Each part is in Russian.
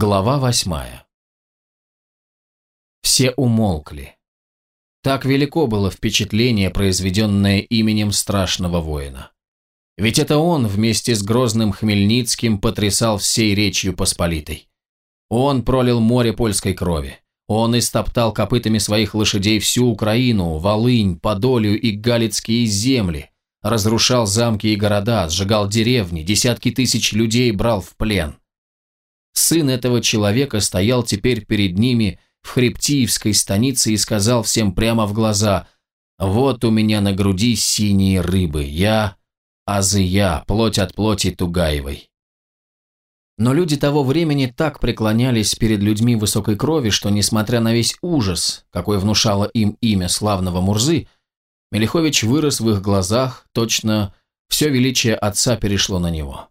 Глава восьмая. Все умолкли. Так велико было впечатление, произведенное именем страшного воина. Ведь это он вместе с грозным Хмельницким потрясал всей речью Посполитой. Он пролил море польской крови. Он истоптал копытами своих лошадей всю Украину, Волынь, Подолью и Галицкие земли, разрушал замки и города, сжигал деревни, десятки тысяч людей брал в плен – Сын этого человека стоял теперь перед ними в Хребтиевской станице и сказал всем прямо в глаза «Вот у меня на груди синие рыбы, я Азыя, плоть от плоти Тугаевой». Но люди того времени так преклонялись перед людьми высокой крови, что, несмотря на весь ужас, какой внушало им имя славного Мурзы, Мелихович вырос в их глазах, точно все величие отца перешло на него.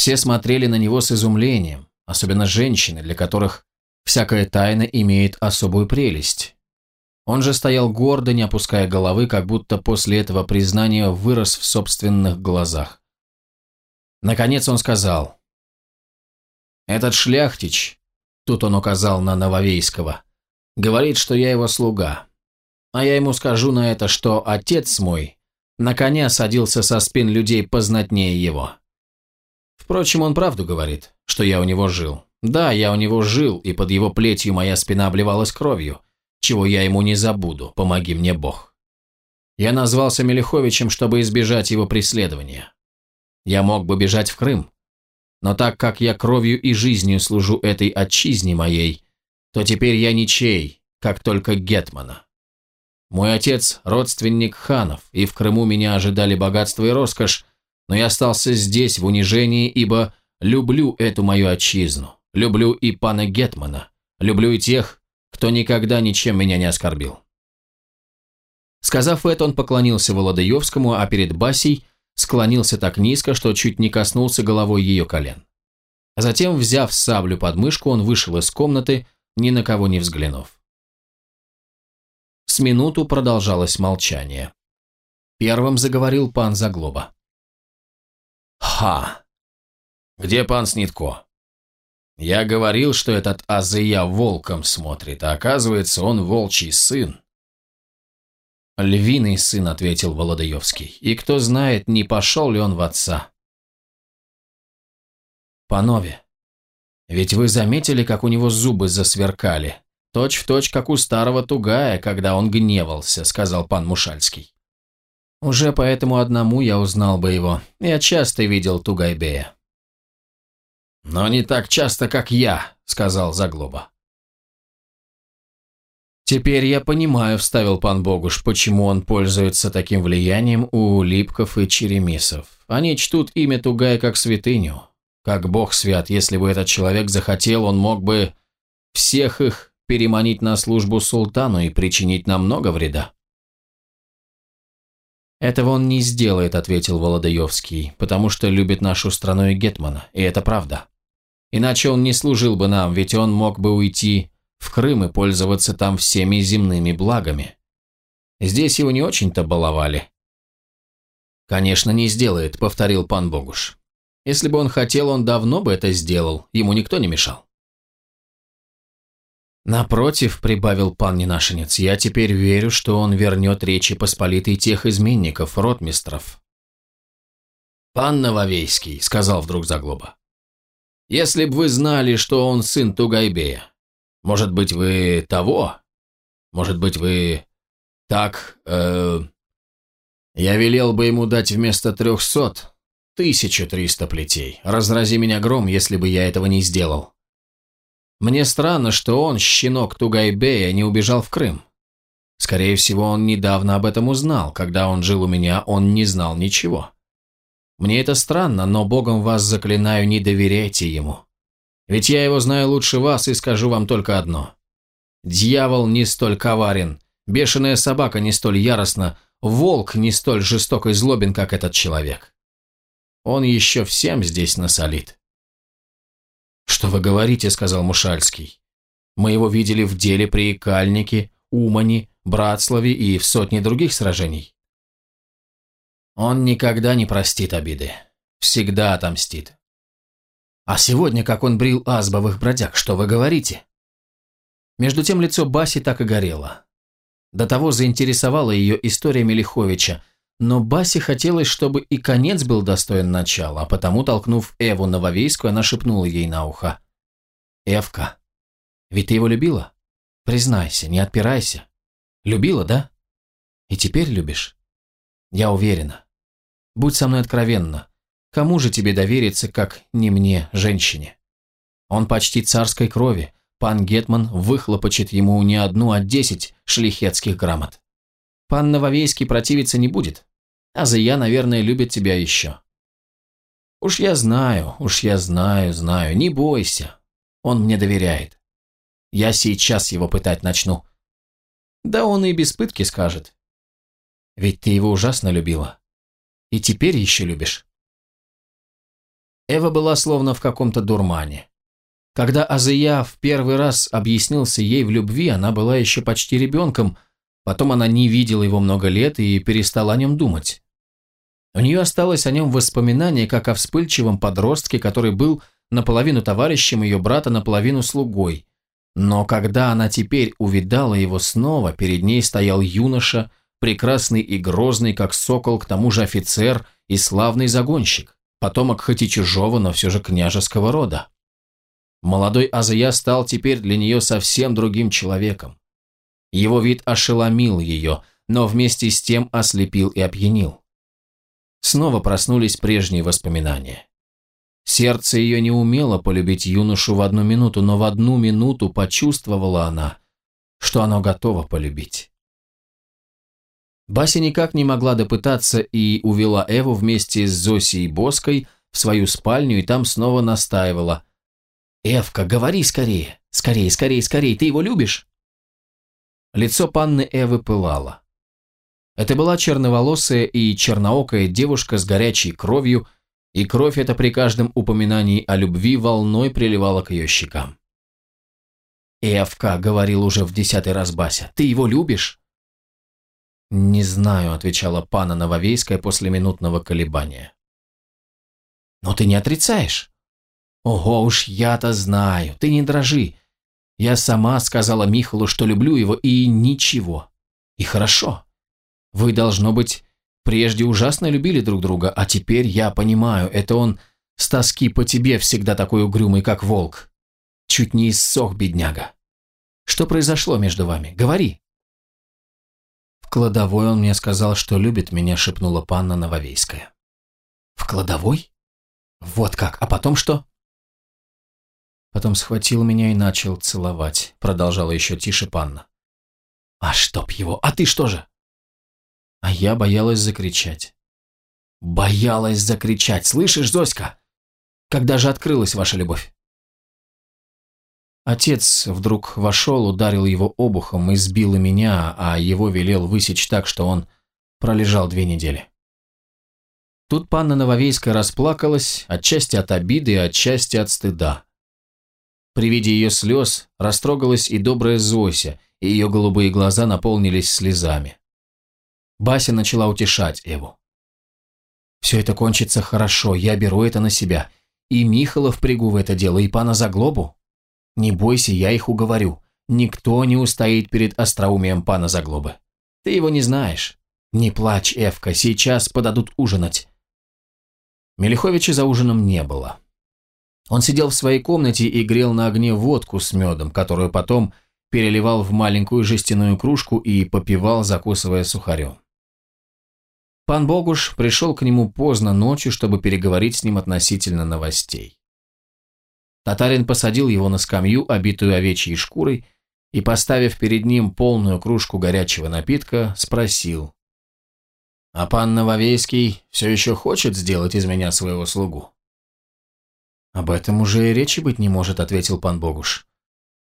Все смотрели на него с изумлением, особенно женщины, для которых всякая тайна имеет особую прелесть. Он же стоял гордо, не опуская головы, как будто после этого признания вырос в собственных глазах. Наконец он сказал, «Этот шляхтич, тут он указал на Нововейского, говорит, что я его слуга. А я ему скажу на это, что отец мой на коня садился со спин людей познатнее его. Впрочем, он правду говорит, что я у него жил. Да, я у него жил, и под его плетью моя спина обливалась кровью, чего я ему не забуду, помоги мне Бог. Я назвался Мелиховичем, чтобы избежать его преследования. Я мог бы бежать в Крым, но так как я кровью и жизнью служу этой отчизне моей, то теперь я ничей, как только Гетмана. Мой отец – родственник ханов, и в Крыму меня ожидали богатство и роскошь, но я остался здесь в унижении, ибо люблю эту мою отчизну, люблю и пана Гетмана, люблю и тех, кто никогда ничем меня не оскорбил. Сказав это, он поклонился Володаевскому, а перед Басей склонился так низко, что чуть не коснулся головой ее колен. Затем, взяв саблю под мышку, он вышел из комнаты, ни на кого не взглянув. С минуту продолжалось молчание. Первым заговорил пан Заглоба. Ха! Где пан Снитко? Я говорил, что этот Азыя волком смотрит, а оказывается, он волчий сын. Львиный сын, ответил Володаевский, и кто знает, не пошел ли он в отца. Панове, ведь вы заметили, как у него зубы засверкали? Точь в точь, как у старого тугая, когда он гневался, сказал пан Мушальский. Уже по этому одному я узнал бы его. Я часто видел Тугайбея. «Но не так часто, как я», — сказал Заглоба. «Теперь я понимаю», — вставил пан Богуш, «почему он пользуется таким влиянием у липков и черемисов. Они чтут имя Тугая как святыню. Как бог свят, если бы этот человек захотел, он мог бы всех их переманить на службу султану и причинить нам много вреда». «Этого он не сделает», — ответил Володаевский, «потому что любит нашу страну и Гетмана, и это правда. Иначе он не служил бы нам, ведь он мог бы уйти в Крым и пользоваться там всеми земными благами. Здесь его не очень-то баловали». «Конечно, не сделает», — повторил пан Богуш. «Если бы он хотел, он давно бы это сделал, ему никто не мешал». «Напротив», — прибавил пан Ненашенец, — «я теперь верю, что он вернет Речи Посполитой тех изменников, ротмистров». «Пан Нововейский», — сказал вдруг Заглоба, — «если б вы знали, что он сын Тугайбея, может быть, вы того? Может быть, вы так... Э, я велел бы ему дать вместо трехсот тысячу триста плетей. Разрази меня гром, если бы я этого не сделал». Мне странно, что он, щенок Тугайбея, не убежал в Крым. Скорее всего, он недавно об этом узнал. Когда он жил у меня, он не знал ничего. Мне это странно, но богом вас заклинаю, не доверяйте ему. Ведь я его знаю лучше вас и скажу вам только одно. Дьявол не столь коварен, бешеная собака не столь яростна, волк не столь жесток и злобен, как этот человек. Он еще всем здесь насолит. «Что вы говорите?» – сказал Мушальский. «Мы его видели в деле при Кальнике, Умане, Братславе и в сотне других сражений». «Он никогда не простит обиды. Всегда отомстит. А сегодня, как он брил азбовых бродяг, что вы говорите? Между тем лицо Баси так и горело. До того заинтересовала ее история Мелиховича, но Басе хотелось, чтобы и конец был достоин начала, а потому, толкнув Эву Нововейскую, она шепнула ей на ухо. «Эвка, ведь ты его любила? Признайся, не отпирайся. Любила, да? И теперь любишь? Я уверена. Будь со мной откровенна. Кому же тебе довериться, как не мне, женщине? Он почти царской крови. Пан Гетман выхлопочет ему не одну, а десять шлихетских грамот. Пан Нововейский противиться не будет. А Зая, наверное, любит тебя еще. Уж я знаю, уж я знаю, знаю, не бойся. Он мне доверяет. Я сейчас его пытать начну. Да он и без пытки скажет. Ведь ты его ужасно любила. И теперь еще любишь. Эва была словно в каком-то дурмане. Когда Азия в первый раз объяснился ей в любви, она была еще почти ребенком, потом она не видела его много лет и перестала о нем думать. У нее осталось о нем воспоминание, как о вспыльчивом подростке, который был наполовину товарищем ее брата, наполовину слугой. Но когда она теперь увидала его снова, перед ней стоял юноша, прекрасный и грозный, как сокол, к тому же офицер и славный загонщик потомок хоть и чужого, но все же княжеского рода. Молодой Азия стал теперь для нее совсем другим человеком. Его вид ошеломил ее, но вместе с тем ослепил и опьянил. Снова проснулись прежние воспоминания. Сердце ее не умело полюбить юношу в одну минуту, но в одну минуту почувствовала она, что оно готово полюбить. Бася никак не могла допытаться и увела Эву вместе с Зосей Боской в свою спальню и там снова настаивала. «Эвка, говори скорее! Скорее, скорее, скорее! Ты его любишь?» Лицо панны Эвы пылало. Это была черноволосая и черноокая девушка с горячей кровью, и кровь эта при каждом упоминании о любви волной приливала к ее щекам. «Эвка», — говорил уже в десятый раз Бася, — «ты его любишь?» «Не знаю», — отвечала пана Нововейская после минутного колебания. «Но ты не отрицаешь?» «Ого уж я-то знаю, ты не дрожи. Я сама сказала Михалу, что люблю его, и ничего. И хорошо. Вы, должно быть, прежде ужасно любили друг друга, а теперь я понимаю, это он с тоски по тебе всегда такой угрюмый, как волк. Чуть не иссох, бедняга. Что произошло между вами? Говори» кладовой он мне сказал, что любит меня», — шепнула панна Нововейская. «В кладовой? Вот как. А потом что?» Потом схватил меня и начал целовать, продолжала еще тише панна. «А чтоб его! А ты что же?» А я боялась закричать. «Боялась закричать! Слышишь, Зоська? Когда же открылась ваша любовь?» Отец вдруг вошел, ударил его обухом и сбил и меня, а его велел высечь так, что он пролежал две недели. Тут панна Нововейская расплакалась, отчасти от обиды, отчасти от стыда. При виде ее слез растрогалась и добрая Зося, и ее голубые глаза наполнились слезами. Бася начала утешать Эву. «Все это кончится хорошо, я беру это на себя. И Михала впрягу в это дело, и пана Заглобу. Не бойся, я их уговорю. Никто не устоит перед остроумием пана Заглобы. Ты его не знаешь. Не плачь, Эвка, сейчас подадут ужинать. Мелиховича за ужином не было. Он сидел в своей комнате и грел на огне водку с медом, которую потом переливал в маленькую жестяную кружку и попивал, закусывая сухарем. Пан Богуш пришел к нему поздно ночью, чтобы переговорить с ним относительно новостей. Татарин посадил его на скамью, обитую овечьей шкурой, и, поставив перед ним полную кружку горячего напитка, спросил. «А пан Нововейский все еще хочет сделать из меня своего слугу?» «Об этом уже и речи быть не может», — ответил пан Богуш.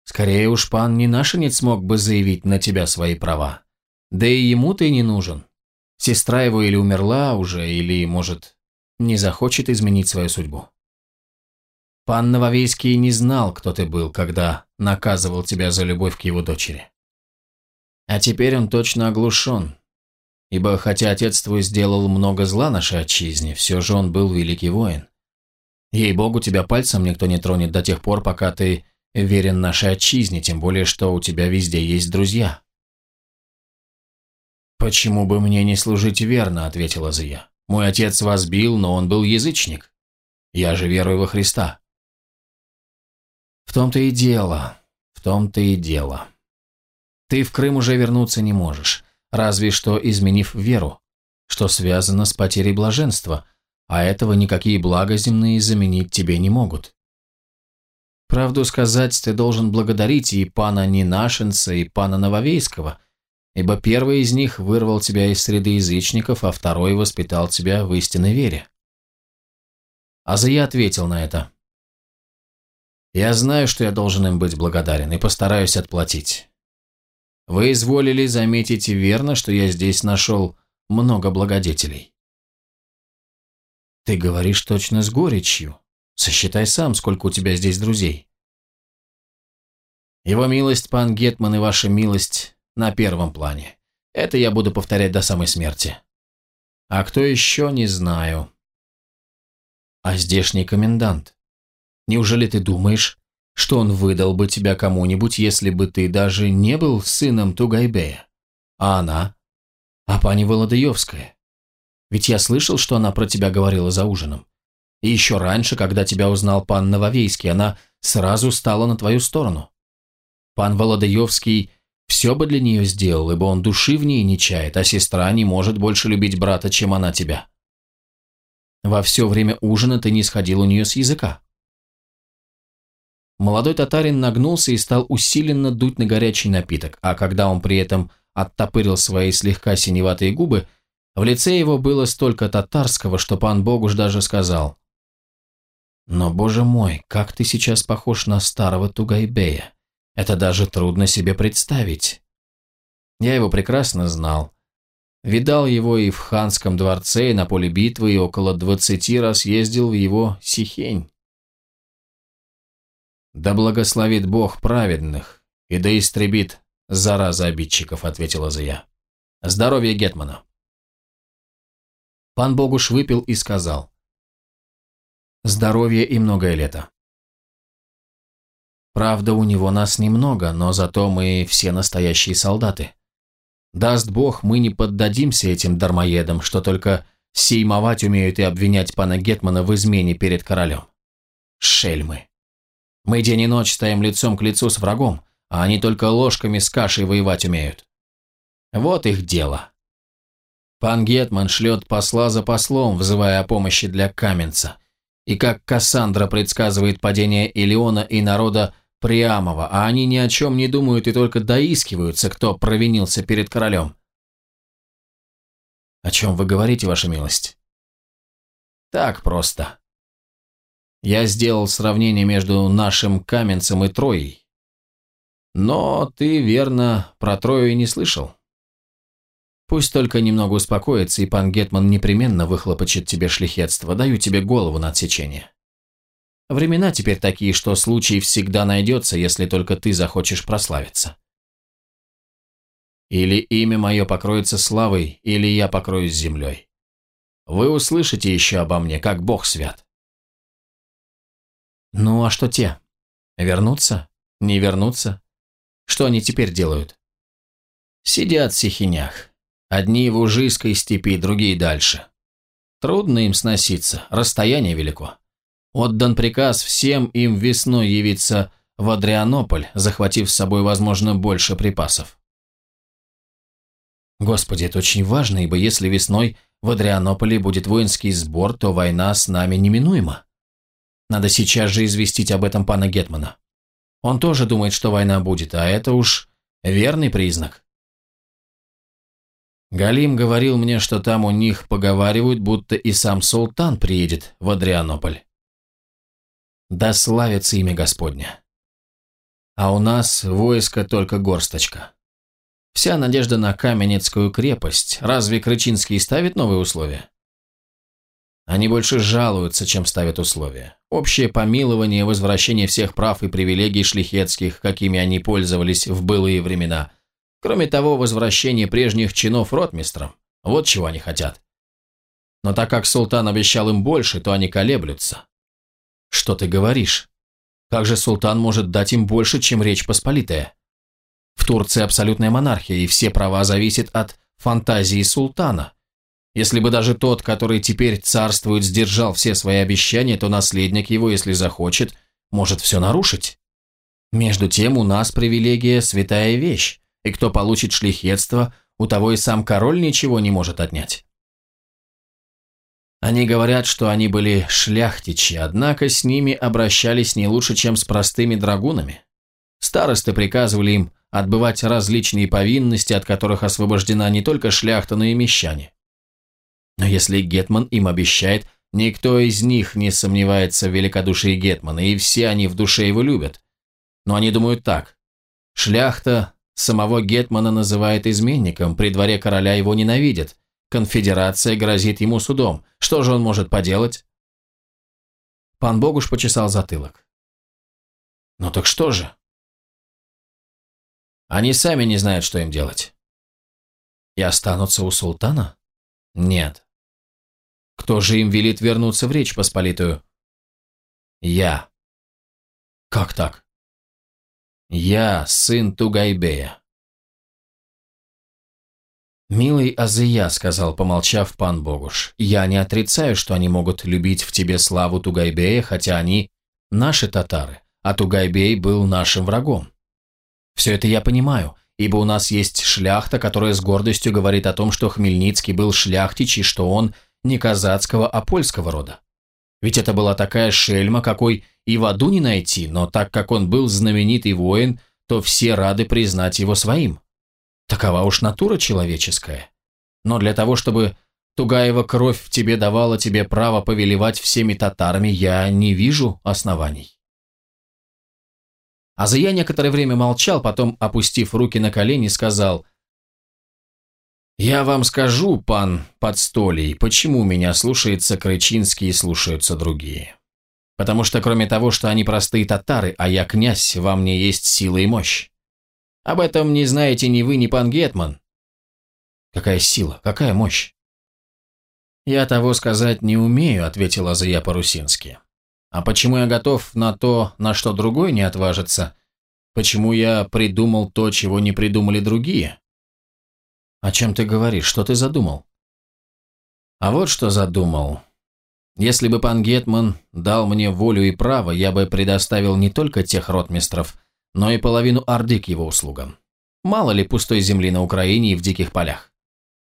«Скорее уж пан Ненашенец смог бы заявить на тебя свои права. Да и ему ты не нужен. Сестра его или умерла уже, или, может, не захочет изменить свою судьбу». Пан Нововейский не знал, кто ты был, когда наказывал тебя за любовь к его дочери. А теперь он точно оглушен, ибо хотя отец твой сделал много зла нашей отчизне, все же он был великий воин. Ей-богу, тебя пальцем никто не тронет до тех пор, пока ты верен нашей отчизне, тем более, что у тебя везде есть друзья». «Почему бы мне не служить верно?» – ответила Зия. «Мой отец вас бил, но он был язычник. Я же верую во Христа». «В том-то и дело, в том-то и дело. Ты в Крым уже вернуться не можешь, разве что изменив веру, что связано с потерей блаженства, а этого никакие блага земные заменить тебе не могут. Правду сказать, ты должен благодарить и пана Нинашенца, и пана Нововейского, ибо первый из них вырвал тебя из среды язычников, а второй воспитал тебя в истинной вере. Азия ответил на это. «Я знаю, что я должен им быть благодарен, и постараюсь отплатить. Вы изволили заметить верно, что я здесь нашел много благодетелей. Ты говоришь точно с горечью. Сосчитай сам, сколько у тебя здесь друзей. Его милость, пан Гетман, и ваша милость на первом плане. Это я буду повторять до самой смерти. А кто еще, не знаю. А здешний комендант? Неужели ты думаешь, что он выдал бы тебя кому-нибудь, если бы ты даже не был сыном Тугайбея? А она? А пани Володаевская? Ведь я слышал, что она про тебя говорила за ужином. И еще раньше, когда тебя узнал пан Нововейский, она сразу стала на твою сторону. Пан Володаевский все бы для нее сделал, ибо он души в ней не чает, а сестра не может больше любить брата, чем она тебя. Во все время ужина ты не сходил у нее с языка. Молодой татарин нагнулся и стал усиленно дуть на горячий напиток, а когда он при этом оттопырил свои слегка синеватые губы, в лице его было столько татарского, что пан Богуш даже сказал. «Но, боже мой, как ты сейчас похож на старого Тугайбея! Это даже трудно себе представить!» Я его прекрасно знал. Видал его и в ханском дворце, и на поле битвы, и около двадцати раз ездил в его Сихень. «Да благословит Бог праведных, и да истребит зараза обидчиков», — ответила Зая. «Здоровье Гетмана». Пан Богуш выпил и сказал. «Здоровье и многое лето». Правда, у него нас немного, но зато мы все настоящие солдаты. Даст Бог, мы не поддадимся этим дармоедам, что только сеймовать умеют и обвинять пана Гетмана в измене перед королем. Шельмы. Мы день и ночь стоим лицом к лицу с врагом, а они только ложками с кашей воевать умеют. Вот их дело. Пан Гетман шлет посла за послом, взывая о помощи для Каменца. И как Кассандра предсказывает падение Илеона и народа Приамова, а они ни о чем не думают и только доискиваются, кто провинился перед королем. О чем вы говорите, ваша милость? Так просто. Я сделал сравнение между нашим Каменцем и Троей. Но ты, верно, про Трою не слышал. Пусть только немного успокоится, и пан Гетман непременно выхлопочет тебе шлихетство, даю тебе голову на отсечение. Времена теперь такие, что случай всегда найдется, если только ты захочешь прославиться. Или имя мое покроется славой, или я покроюсь землей. Вы услышите еще обо мне, как Бог свят. Ну а что те? Вернутся? Не вернутся? Что они теперь делают? Сидят в сихинях. Одни в Ужийской степи, другие дальше. Трудно им сноситься, расстояние велико. Отдан приказ всем им весной явиться в Адрианополь, захватив с собой, возможно, больше припасов. Господи, это очень важно, ибо если весной в Адрианополе будет воинский сбор, то война с нами неминуема. Надо сейчас же известить об этом пана Гетмана. Он тоже думает, что война будет, а это уж верный признак. Галим говорил мне, что там у них поговаривают, будто и сам султан приедет в Адрианополь. Да славится имя Господня. А у нас войско только горсточка. Вся надежда на Каменецкую крепость. Разве Крычинский ставит новые условия? Они больше жалуются, чем ставят условия. Общее помилование, возвращение всех прав и привилегий шлихетских, какими они пользовались в былые времена. Кроме того, возвращение прежних чинов ротмистрам. Вот чего они хотят. Но так как султан обещал им больше, то они колеблются. Что ты говоришь? Как же султан может дать им больше, чем Речь Посполитая? В Турции абсолютная монархия, и все права зависят от фантазии султана. Если бы даже тот, который теперь царствует, сдержал все свои обещания, то наследник его, если захочет, может все нарушить. Между тем у нас привилегия – святая вещь, и кто получит шлихетство, у того и сам король ничего не может отнять. Они говорят, что они были шляхтичи, однако с ними обращались не лучше, чем с простыми драгунами. Старосты приказывали им отбывать различные повинности, от которых освобождена не только шляхта, но и мещане. Но если Гетман им обещает, никто из них не сомневается в великодушии Гетмана, и все они в душе его любят. Но они думают так. Шляхта самого Гетмана называет изменником, при дворе короля его ненавидят, конфедерация грозит ему судом. Что же он может поделать? Пан Богуш почесал затылок. Ну так что же? Они сами не знают, что им делать. И останутся у султана? Нет. Кто же им велит вернуться в Речь Посполитую? Я. Как так? Я сын Тугайбея. «Милый Азия», — сказал, помолчав пан Богуш, — «я не отрицаю, что они могут любить в тебе славу Тугайбея, хотя они наши татары, а Тугайбей был нашим врагом. Все это я понимаю, ибо у нас есть шляхта, которая с гордостью говорит о том, что Хмельницкий был шляхтич и что он не казацкого, а польского рода. Ведь это была такая шельма, какой и в аду не найти, но так как он был знаменитый воин, то все рады признать его своим. Такова уж натура человеческая. Но для того, чтобы Тугаева кровь в тебе давала тебе право повелевать всеми татарами, я не вижу оснований. Азия некоторое время молчал, потом, опустив руки на колени, сказал «Я вам скажу, пан Подстолий, почему меня слушается Крычинский и слушаются другие. Потому что кроме того, что они простые татары, а я князь, во мне есть сила и мощь. Об этом не знаете ни вы, ни пан Гетман». «Какая сила? Какая мощь?» «Я того сказать не умею», — ответила Азия по-русински. А почему я готов на то, на что другой не отважится? Почему я придумал то, чего не придумали другие? О чем ты говоришь? Что ты задумал? А вот что задумал. Если бы пан Гетман дал мне волю и право, я бы предоставил не только тех ротмистров, но и половину Орды к его услугам. Мало ли пустой земли на Украине и в диких полях.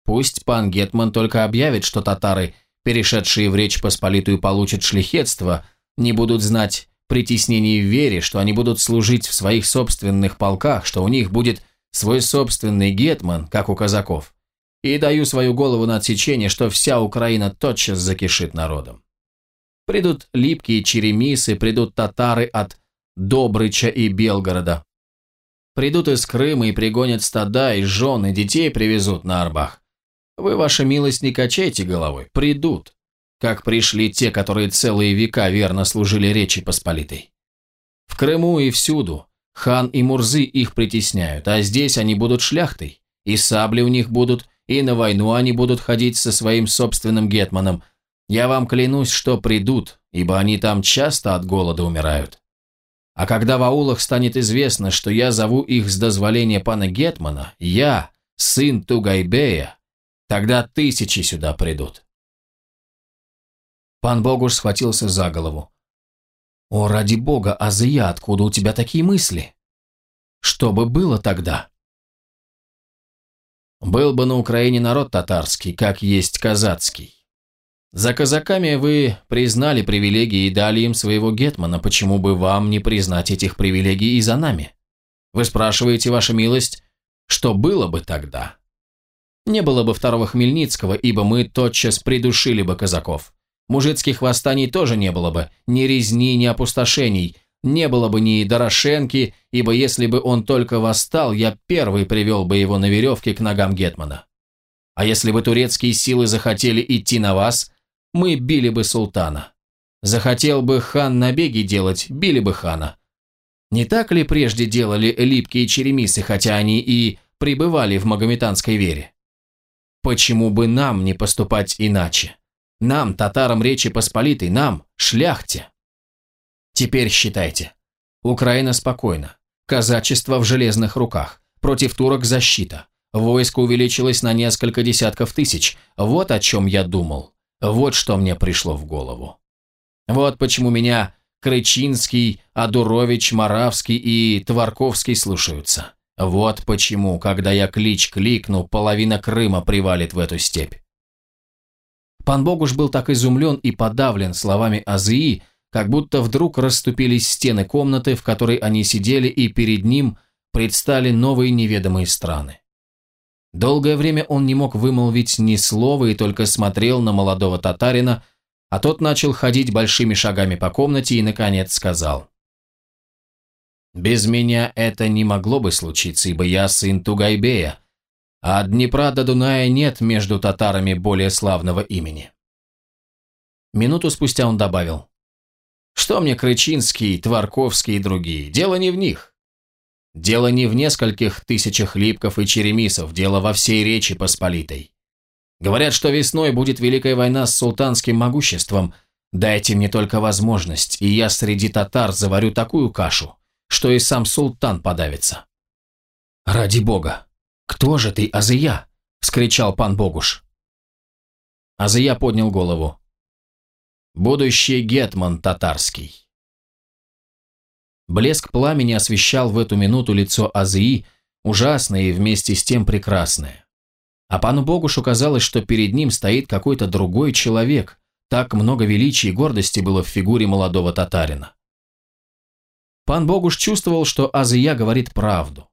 Пусть пан Гетман только объявит, что татары, перешедшие в Речь Посполитую, получат шлихетство – не будут знать притеснений в вере, что они будут служить в своих собственных полках, что у них будет свой собственный гетман, как у казаков. И даю свою голову на отсечение, что вся Украина тотчас закишит народом. Придут липкие черемисы, придут татары от Добрыча и Белгорода. Придут из Крыма и пригонят стада, и жен, и детей привезут на Арбах. Вы, ваша милость, не качайте головой. Придут как пришли те, которые целые века верно служили Речи Посполитой. В Крыму и всюду хан и Мурзы их притесняют, а здесь они будут шляхтой, и сабли у них будут, и на войну они будут ходить со своим собственным гетманом. Я вам клянусь, что придут, ибо они там часто от голода умирают. А когда в аулах станет известно, что я зову их с дозволения пана Гетмана, я, сын Тугайбея, тогда тысячи сюда придут. Пан Богуш схватился за голову. «О, ради бога, Азия, откуда у тебя такие мысли? Что бы было тогда?» «Был бы на Украине народ татарский, как есть казацкий. За казаками вы признали привилегии и дали им своего гетмана, почему бы вам не признать этих привилегий и за нами? Вы спрашиваете, ваша милость, что было бы тогда?» Не было бы второго Хмельницкого, ибо мы тотчас придушили бы казаков. Мужицких восстаний тоже не было бы, ни резни, ни опустошений, не было бы ни Дорошенки, ибо если бы он только восстал, я первый привел бы его на веревке к ногам Гетмана. А если бы турецкие силы захотели идти на вас, мы били бы султана. Захотел бы хан набеги делать, били бы хана. Не так ли прежде делали липкие черемисы, хотя они и пребывали в магометанской вере? Почему бы нам не поступать иначе? Нам, татарам Речи Посполитой, нам, шляхте. Теперь считайте. Украина спокойна. Казачество в железных руках. Против турок защита. Войско увеличилось на несколько десятков тысяч. Вот о чем я думал. Вот что мне пришло в голову. Вот почему меня Крычинский, Адурович, Моравский и Тварковский слушаются. Вот почему, когда я клич кликну, половина Крыма привалит в эту степь. Пан Богуш был так изумлен и подавлен словами Азии, как будто вдруг расступились стены комнаты, в которой они сидели, и перед ним предстали новые неведомые страны. Долгое время он не мог вымолвить ни слова и только смотрел на молодого татарина, а тот начал ходить большими шагами по комнате и, наконец, сказал. «Без меня это не могло бы случиться, ибо я сын Тугайбея, а от Днепра до Дуная нет между татарами более славного имени». Минуту спустя он добавил. «Что мне Крычинский, Тварковский и другие? Дело не в них. Дело не в нескольких тысячах липков и черемисов, дело во всей Речи Посполитой. Говорят, что весной будет Великая война с султанским могуществом. Дайте мне только возможность, и я среди татар заварю такую кашу, что и сам султан подавится. «Ради бога! Кто же ты, Азия?» – вскричал пан Богуш. Азия поднял голову. «Будущий гетман татарский». Блеск пламени освещал в эту минуту лицо Азии, ужасное и вместе с тем прекрасное. А пану Богушу казалось, что перед ним стоит какой-то другой человек, так много величия и гордости было в фигуре молодого татарина. Пан Богуш чувствовал, что Азия говорит правду.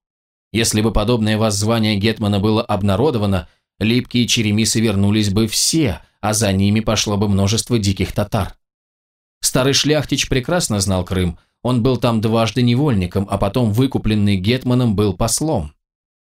Если бы подобное воззвание Гетмана было обнародовано, липкие черемисы вернулись бы все, а за ними пошло бы множество диких татар. Старый шляхтич прекрасно знал Крым, он был там дважды невольником, а потом выкупленный Гетманом был послом.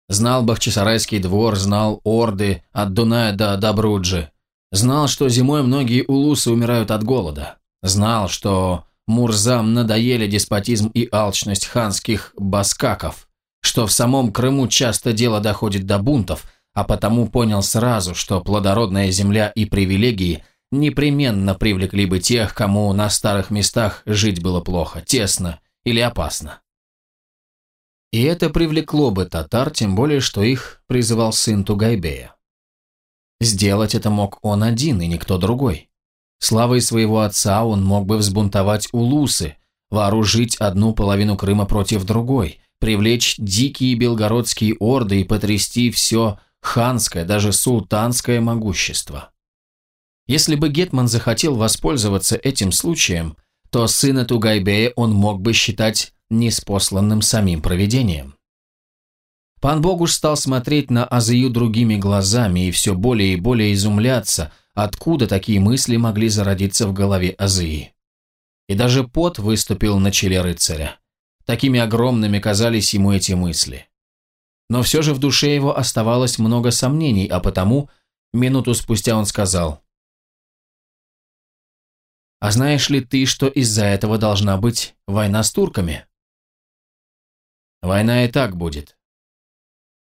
Знал Бахчисарайский двор, знал Орды от Дуная до Добруджи. Знал, что зимой многие улусы умирают от голода. Знал, что Мурзам надоели деспотизм и алчность ханских баскаков, что в самом Крыму часто дело доходит до бунтов, а потому понял сразу, что плодородная земля и привилегии – непременно привлекли бы тех, кому на старых местах жить было плохо, тесно или опасно. И это привлекло бы татар, тем более, что их призывал сын Тугайбея. Сделать это мог он один и никто другой. Славой своего отца он мог бы взбунтовать улусы, вооружить одну половину Крыма против другой, привлечь дикие белгородские орды и потрясти все ханское, даже султанское могущество. Если бы Гетман захотел воспользоваться этим случаем, то сына Тугайбея он мог бы считать неспосланным самим провидением. Пан Богуш стал смотреть на Азию другими глазами и все более и более изумляться, откуда такие мысли могли зародиться в голове Азии. И даже пот выступил на челе рыцаря. Такими огромными казались ему эти мысли. Но все же в душе его оставалось много сомнений, а потому минуту спустя он сказал а знаешь ли ты, что из-за этого должна быть война с турками? Война и так будет.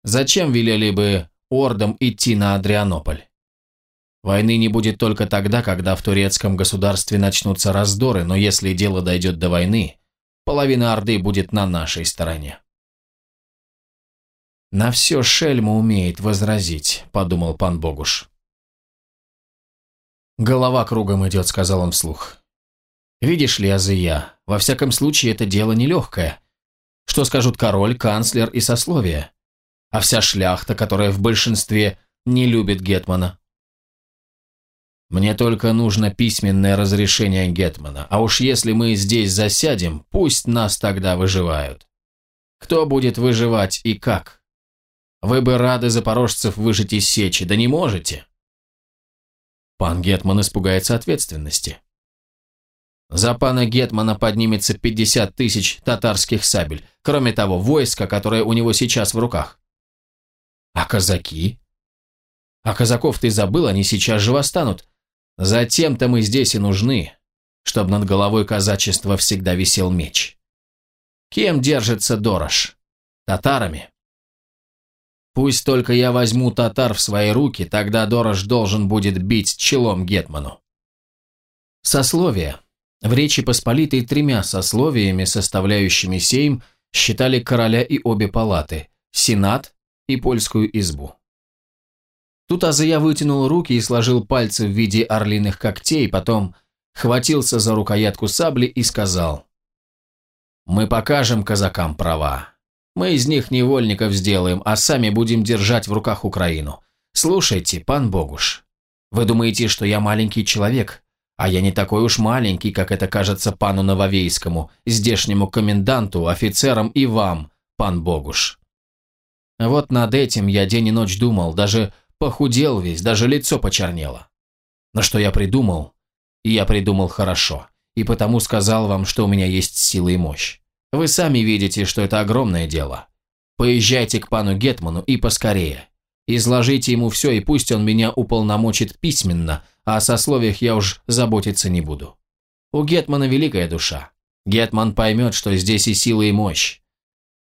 Зачем велели бы ордам идти на Адрианополь? Войны не будет только тогда, когда в турецком государстве начнутся раздоры, но если дело дойдет до войны, половина Орды будет на нашей стороне. «На все шельма умеет возразить», — подумал пан Богуш. «Голова кругом идет», — сказал он вслух. «Видишь ли, Азия, во всяком случае это дело нелегкое. Что скажут король, канцлер и сословие? А вся шляхта, которая в большинстве не любит Гетмана?» «Мне только нужно письменное разрешение Гетмана, а уж если мы здесь засядем, пусть нас тогда выживают. Кто будет выживать и как? Вы бы рады запорожцев выжить из сечи, да не можете!» Пан Гетман испугается ответственности. За пана Гетмана поднимется 50 тысяч татарских сабель, кроме того войска, которое у него сейчас в руках. А казаки? А казаков ты забыл, они сейчас же восстанут. Затем-то мы здесь и нужны, чтобы над головой казачества всегда висел меч. Кем держится Дорож? Татарами? Пусть только я возьму татар в свои руки, тогда Дорож должен будет бить челом Гетману. Сословие. В Речи Посполитой тремя сословиями, составляющими сейм, считали короля и обе палаты – Сенат и Польскую избу. Тут Азия вытянул руки и сложил пальцы в виде орлиных когтей, потом хватился за рукоятку сабли и сказал «Мы покажем казакам права. Мы из них невольников сделаем, а сами будем держать в руках Украину. Слушайте, пан Богуш, вы думаете, что я маленький человек, а я не такой уж маленький, как это кажется пану Нововейскому, здешнему коменданту, офицерам и вам, пан Богуш. Вот над этим я день и ночь думал, даже похудел весь, даже лицо почернело. Но что я придумал? И я придумал хорошо, и потому сказал вам, что у меня есть сила и мощь. Вы сами видите, что это огромное дело. Поезжайте к пану Гетману и поскорее. Изложите ему все, и пусть он меня уполномочит письменно, а о сословиях я уж заботиться не буду. У Гетмана великая душа. Гетман поймет, что здесь и сила, и мощь.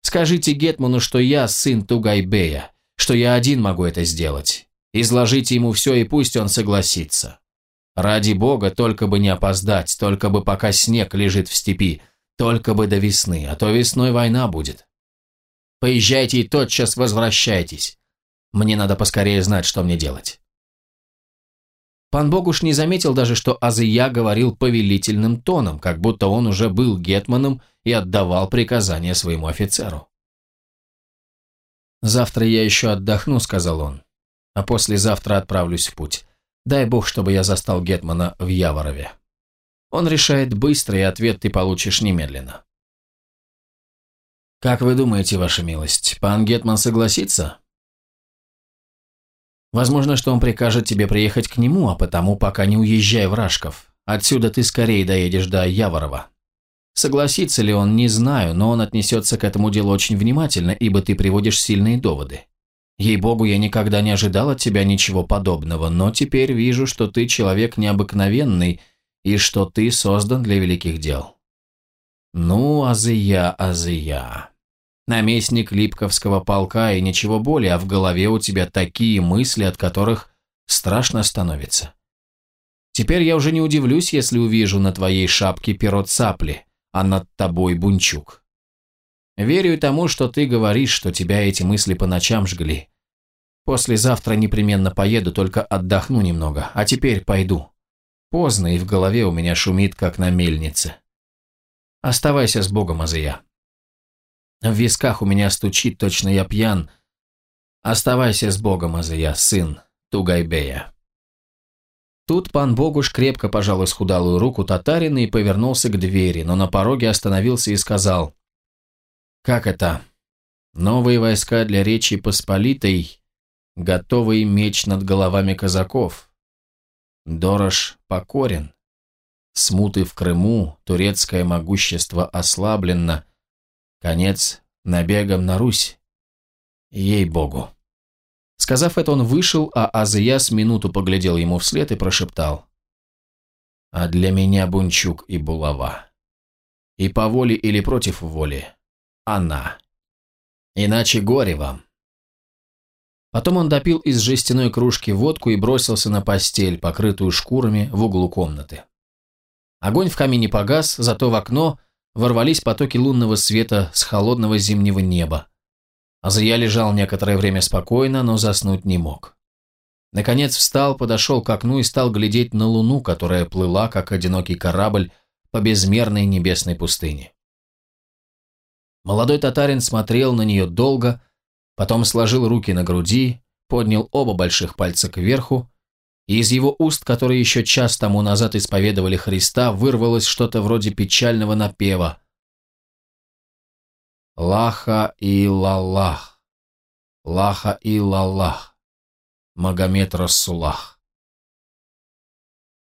Скажите Гетману, что я сын Тугайбея, что я один могу это сделать. Изложите ему все, и пусть он согласится. Ради бога, только бы не опоздать, только бы пока снег лежит в степи, только бы до весны, а то весной война будет. Поезжайте и тотчас возвращайтесь. Мне надо поскорее знать, что мне делать. Пан Богуш не заметил даже, что Азия говорил повелительным тоном, как будто он уже был гетманом и отдавал приказания своему офицеру. «Завтра я еще отдохну», — сказал он, — «а послезавтра отправлюсь в путь. Дай бог, чтобы я застал гетмана в Яворове. Он решает быстро, и ответ ты получишь немедленно». «Как вы думаете, ваша милость, пан Гетман согласится?» Возможно, что он прикажет тебе приехать к нему, а потому пока не уезжай в Рашков. Отсюда ты скорее доедешь до Яворова. Согласится ли он, не знаю, но он отнесется к этому делу очень внимательно, ибо ты приводишь сильные доводы. Ей-богу, я никогда не ожидал от тебя ничего подобного, но теперь вижу, что ты человек необыкновенный и что ты создан для великих дел. Ну, Азия, Азия наместник Липковского полка и ничего более, а в голове у тебя такие мысли, от которых страшно становится. Теперь я уже не удивлюсь, если увижу на твоей шапке перо цапли, а над тобой бунчук. Верю тому, что ты говоришь, что тебя эти мысли по ночам жгли. Послезавтра непременно поеду, только отдохну немного, а теперь пойду. Поздно, и в голове у меня шумит, как на мельнице. Оставайся с Богом, Азия. В висках у меня стучит, точно я пьян. Оставайся с Богом, Азия, сын Тугайбея. Тут пан Богуш крепко пожал исхудалую руку татарина и повернулся к двери, но на пороге остановился и сказал, «Как это? Новые войска для Речи Посполитой, готовый меч над головами казаков. Дорож покорен. Смуты в Крыму, турецкое могущество ослаблено, Конец набегом на Русь. Ей-богу. Сказав это, он вышел, а Азия с минуту поглядел ему вслед и прошептал. «А для меня Бунчук и Булава. И по воле или против воли. Она. Иначе горе вам». Потом он допил из жестяной кружки водку и бросился на постель, покрытую шкурами в углу комнаты. Огонь в камине погас, зато в окно ворвались потоки лунного света с холодного зимнего неба. Азия лежал некоторое время спокойно, но заснуть не мог. Наконец встал, подошел к окну и стал глядеть на луну, которая плыла, как одинокий корабль, по безмерной небесной пустыне. Молодой татарин смотрел на нее долго, потом сложил руки на груди, поднял оба больших пальца кверху и из его уст, которые еще час тому назад исповедовали Христа, вырвалось что-то вроде печального напева. «Лаха и лалах, лаха и лалах, Магомед Рассулах».